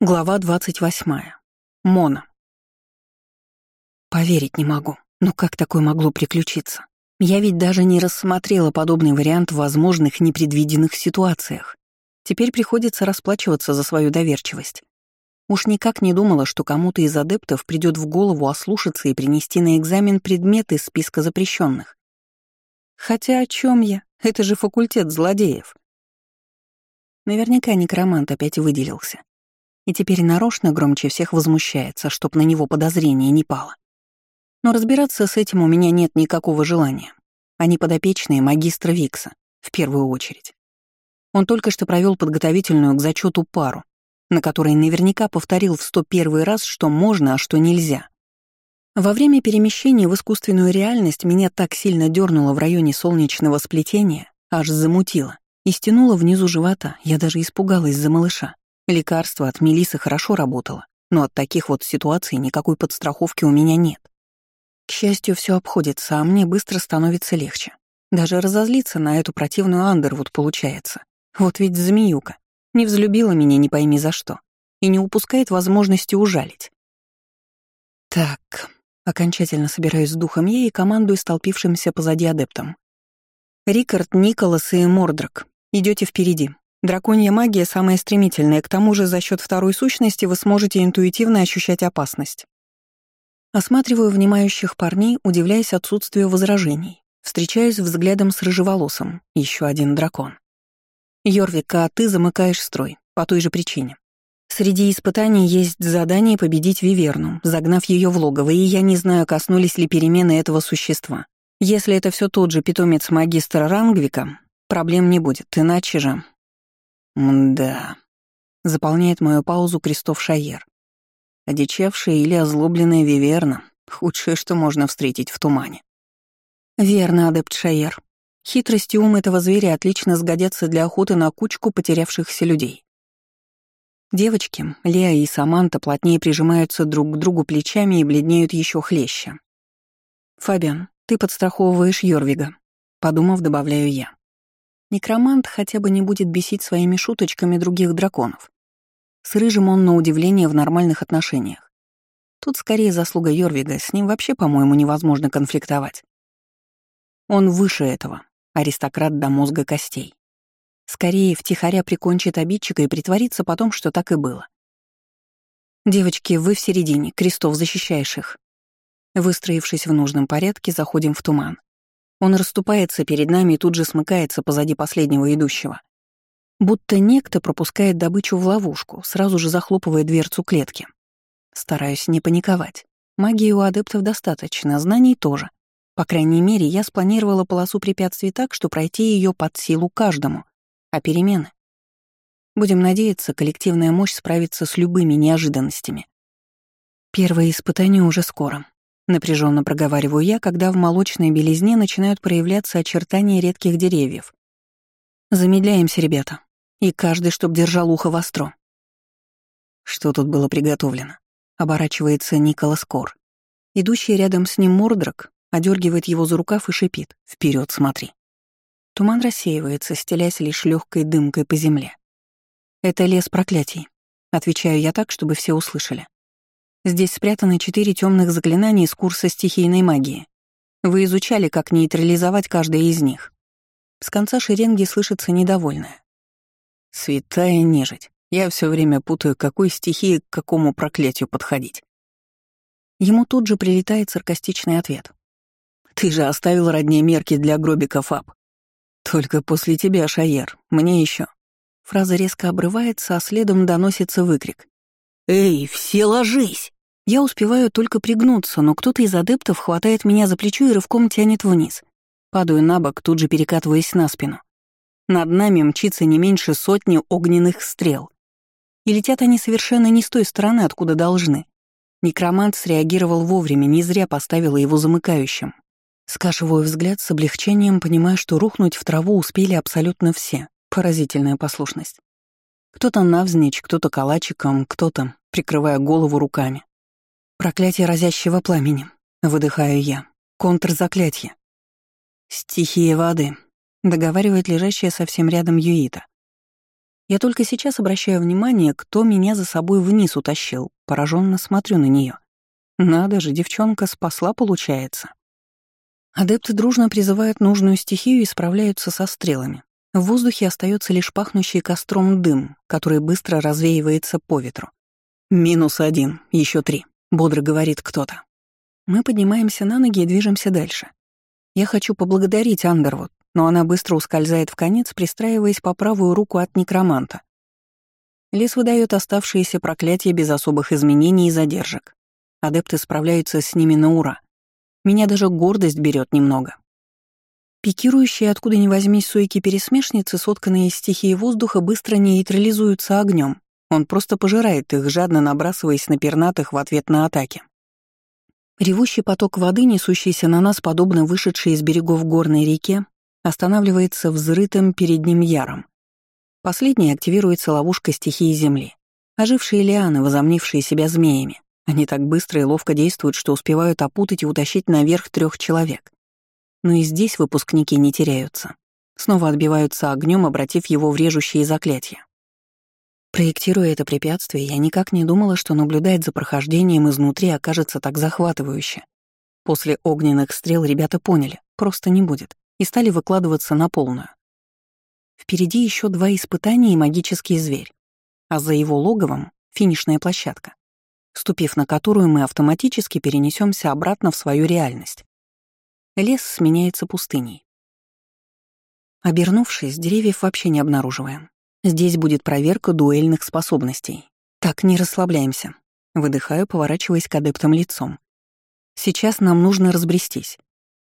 Глава 28. Мона. Поверить не могу. Но как такое могло приключиться? Я ведь даже не рассмотрела подобный вариант в возможных непредвиденных ситуациях. Теперь приходится расплачиваться за свою доверчивость. Уж никак не думала, что кому-то из адептов придет в голову ослушаться и принести на экзамен предметы из списка запрещенных. Хотя о чем я? Это же факультет злодеев. Наверняка некромант опять выделился и теперь нарочно громче всех возмущается, чтоб на него подозрение не пало. Но разбираться с этим у меня нет никакого желания. Они подопечные магистра Викса, в первую очередь. Он только что провел подготовительную к зачету пару, на которой наверняка повторил в 101 раз, что можно, а что нельзя. Во время перемещения в искусственную реальность меня так сильно дернуло в районе солнечного сплетения, аж замутило, и стянуло внизу живота, я даже испугалась за малыша. Лекарство от Мелисы хорошо работало, но от таких вот ситуаций никакой подстраховки у меня нет. К счастью, все обходится, а мне быстро становится легче. Даже разозлиться на эту противную Андервуд получается. Вот ведь змеюка. Не взлюбила меня не пойми за что. И не упускает возможности ужалить. Так, окончательно собираюсь с духом я и командую столпившимся позади адептом. Рикард, Николас и Мордрак, идете впереди. Драконья магия самая стремительная, к тому же за счет второй сущности вы сможете интуитивно ощущать опасность. Осматриваю внимающих парней, удивляясь отсутствию возражений. Встречаюсь взглядом с рыжеволосым, еще один дракон. Йорвик, а ты замыкаешь строй, по той же причине. Среди испытаний есть задание победить Виверну, загнав ее в логово, и я не знаю, коснулись ли перемены этого существа. Если это все тот же питомец магистра Рангвика, проблем не будет, иначе же Мда. Заполняет мою паузу Крестов Шайер. Одичавшая или озлобленная Виверна — худшее, что можно встретить в тумане. Верно, адепт Шайер. Хитрость и ум этого зверя отлично сгодятся для охоты на кучку потерявшихся людей. Девочки, Леа и Саманта, плотнее прижимаются друг к другу плечами и бледнеют еще хлеще. «Фабиан, ты подстраховываешь Йорвига», — подумав, добавляю я. Некромант хотя бы не будет бесить своими шуточками других драконов. С Рыжим он, на удивление, в нормальных отношениях. Тут скорее заслуга Йорвига, с ним вообще, по-моему, невозможно конфликтовать. Он выше этого, аристократ до мозга костей. Скорее, втихаря прикончит обидчика и притворится потом, что так и было. «Девочки, вы в середине, Крестов защищаешь их». Выстроившись в нужном порядке, заходим в туман. Он расступается перед нами и тут же смыкается позади последнего идущего. Будто некто пропускает добычу в ловушку, сразу же захлопывая дверцу клетки. Стараюсь не паниковать. Магии у адептов достаточно, знаний тоже. По крайней мере, я спланировала полосу препятствий так, что пройти ее под силу каждому. А перемены? Будем надеяться, коллективная мощь справится с любыми неожиданностями. Первое испытание уже скоро. Напряженно проговариваю я, когда в молочной белизне начинают проявляться очертания редких деревьев. Замедляемся, ребята. И каждый, чтоб держал ухо востро. Что тут было приготовлено? Оборачивается Николас Кор. Идущий рядом с ним Мордрак одергивает его за рукав и шипит. Вперед, смотри. Туман рассеивается, стелясь лишь легкой дымкой по земле. Это лес проклятий. Отвечаю я так, чтобы все услышали. Здесь спрятаны четыре темных заклинания из курса стихийной магии. Вы изучали, как нейтрализовать каждое из них. С конца шеренги слышится недовольное. Святая нежить. Я все время путаю, какой стихии к какому проклятию подходить. Ему тут же прилетает саркастичный ответ. «Ты же оставил роднее мерки для гробика Фаб. Только после тебя, Шаер, мне еще. Фраза резко обрывается, а следом доносится выкрик. «Эй, все ложись!» Я успеваю только пригнуться, но кто-то из адептов хватает меня за плечо и рывком тянет вниз. Падаю на бок, тут же перекатываясь на спину. Над нами мчится не меньше сотни огненных стрел. И летят они совершенно не с той стороны, откуда должны. Некромант среагировал вовремя, не зря поставила его замыкающим. Скашиваю взгляд с облегчением, понимая, что рухнуть в траву успели абсолютно все. Поразительная послушность. Кто-то навзничь, кто-то калачиком, кто-то, прикрывая голову руками. Проклятие разящего пламени. Выдыхаю я. Контрзаклятие. Стихия воды. Договаривает лежащая совсем рядом Юита. Я только сейчас обращаю внимание, кто меня за собой вниз утащил. Пораженно смотрю на нее. Надо же, девчонка спасла, получается. Адепты дружно призывают нужную стихию и справляются со стрелами. В воздухе остается лишь пахнущий костром дым, который быстро развеивается по ветру. «Минус один, еще три», — бодро говорит кто-то. Мы поднимаемся на ноги и движемся дальше. Я хочу поблагодарить Андервуд, но она быстро ускользает в конец, пристраиваясь по правую руку от некроманта. Лес выдает оставшиеся проклятия без особых изменений и задержек. Адепты справляются с ними на ура. Меня даже гордость берет немного. Пикирующие откуда ни возьмись сойки-пересмешницы, сотканные из стихии воздуха, быстро нейтрализуются огнем. Он просто пожирает их, жадно набрасываясь на пернатых в ответ на атаки. Ревущий поток воды, несущийся на нас, подобно вышедшей из берегов горной реке, останавливается взрытым перед ним яром. Последней активируется ловушка стихии Земли. Ожившие лианы, возомнившие себя змеями. Они так быстро и ловко действуют, что успевают опутать и утащить наверх трех человек. Но и здесь выпускники не теряются. Снова отбиваются огнем, обратив его в режущие заклятия. Проектируя это препятствие, я никак не думала, что наблюдать за прохождением изнутри окажется так захватывающе. После огненных стрел ребята поняли, просто не будет, и стали выкладываться на полную. Впереди еще два испытания и магический зверь, а за его логовом — финишная площадка, ступив на которую мы автоматически перенесемся обратно в свою реальность. Лес сменяется пустыней. Обернувшись, деревьев вообще не обнаруживаем. Здесь будет проверка дуэльных способностей. Так, не расслабляемся. Выдыхаю, поворачиваясь к адептам лицом. Сейчас нам нужно разбрестись.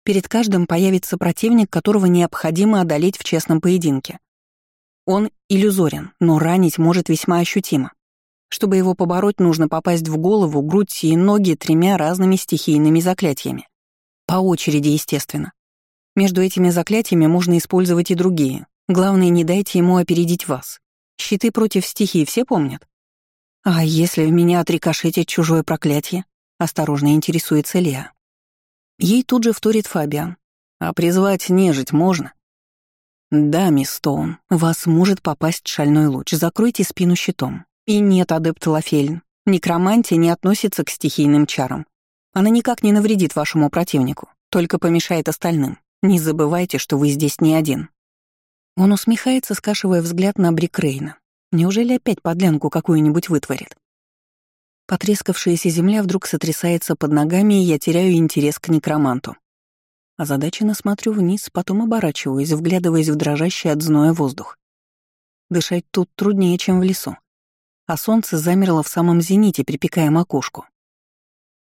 Перед каждым появится противник, которого необходимо одолеть в честном поединке. Он иллюзорен, но ранить может весьма ощутимо. Чтобы его побороть, нужно попасть в голову, грудь и ноги тремя разными стихийными заклятиями. По очереди, естественно. Между этими заклятиями можно использовать и другие. Главное, не дайте ему опередить вас. Щиты против стихии все помнят? А если в меня отрикошетит чужое проклятие? Осторожно интересуется Леа. Ей тут же вторит Фабиан. А призвать нежить можно? Да, мисс Стоун, вас может попасть шальной луч. Закройте спину щитом. И нет, адепт Лафельн. Некромантия не относится к стихийным чарам. Она никак не навредит вашему противнику, только помешает остальным. Не забывайте, что вы здесь не один». Он усмехается, скашивая взгляд на Брикрейна. Неужели опять подлянку какую-нибудь вытворит? Потрескавшаяся земля вдруг сотрясается под ногами, и я теряю интерес к некроманту. Озадаченно смотрю вниз, потом оборачиваюсь, вглядываясь в дрожащий от зноя воздух. Дышать тут труднее, чем в лесу. А солнце замерло в самом зените, припекая макушку.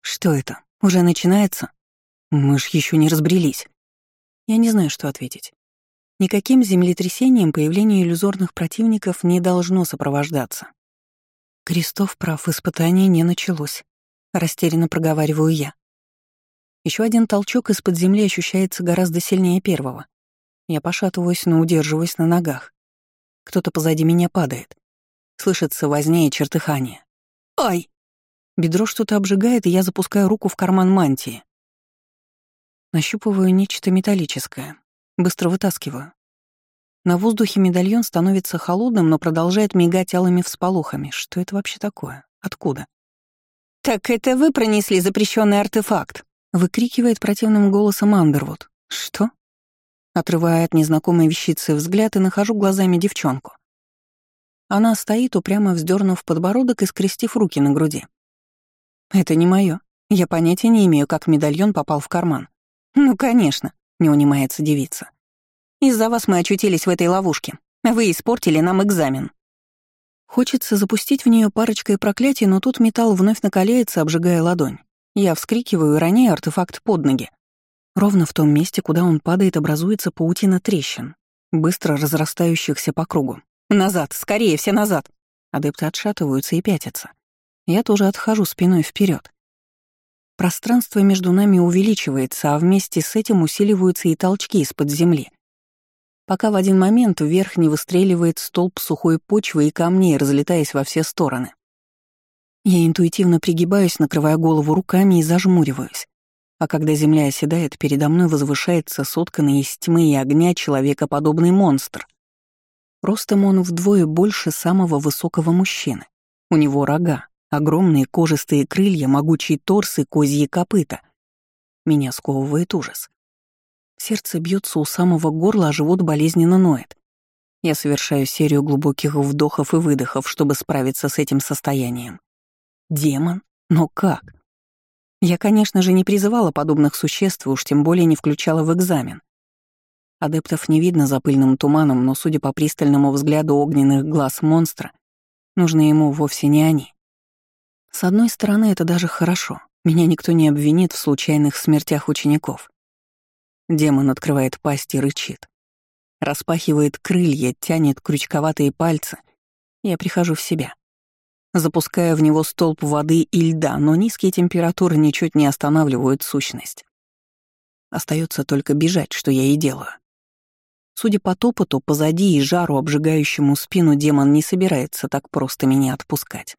Что это? Уже начинается? Мы ж еще не разбрелись. Я не знаю, что ответить. Никаким землетрясением появление иллюзорных противников не должно сопровождаться. Крестов прав, испытание не началось. Растерянно проговариваю я. Еще один толчок из-под земли ощущается гораздо сильнее первого. Я пошатываюсь, но удерживаюсь на ногах. Кто-то позади меня падает. Слышится возня и чертыхание. «Ай!» Бедро что-то обжигает, и я запускаю руку в карман мантии. Нащупываю нечто металлическое. Быстро вытаскиваю. На воздухе медальон становится холодным, но продолжает мигать алыми всполохами. Что это вообще такое? Откуда? «Так это вы пронесли запрещенный артефакт!» — выкрикивает противным голосом Андервуд. «Что?» Отрывая от незнакомой вещицы взгляд и нахожу глазами девчонку. Она стоит, упрямо вздернув подбородок и скрестив руки на груди. Это не мое. Я понятия не имею, как медальон попал в карман. Ну, конечно, не унимается девица. Из-за вас мы очутились в этой ловушке. Вы испортили нам экзамен. Хочется запустить в нее парочкой проклятий, но тут металл вновь накаляется, обжигая ладонь. Я вскрикиваю и артефакт под ноги. Ровно в том месте, куда он падает, образуется паутина трещин, быстро разрастающихся по кругу. «Назад! Скорее, все назад!» Адепты отшатываются и пятятся. Я тоже отхожу спиной вперед. Пространство между нами увеличивается, а вместе с этим усиливаются и толчки из-под земли. Пока в один момент вверх не выстреливает столб сухой почвы и камней, разлетаясь во все стороны. Я интуитивно пригибаюсь, накрывая голову руками и зажмуриваюсь. А когда земля оседает, передо мной возвышается сотканный из тьмы и огня человекоподобный монстр. Ростом он вдвое больше самого высокого мужчины. У него рога, огромные кожистые крылья, могучий торс и козьи копыта. Меня сковывает ужас. Сердце бьется у самого горла, а живот болезненно ноет. Я совершаю серию глубоких вдохов и выдохов, чтобы справиться с этим состоянием. Демон? Но как? Я, конечно же, не призывала подобных существ, уж тем более не включала в экзамен. Адептов не видно за пыльным туманом, но, судя по пристальному взгляду огненных глаз монстра, нужны ему вовсе не они. С одной стороны, это даже хорошо. Меня никто не обвинит в случайных смертях учеников. Демон открывает пасть и рычит. Распахивает крылья, тянет крючковатые пальцы. Я прихожу в себя. Запуская в него столб воды и льда, но низкие температуры ничуть не останавливают сущность. Остается только бежать, что я и делаю. Судя по топоту, позади и жару, обжигающему спину, демон не собирается так просто меня отпускать.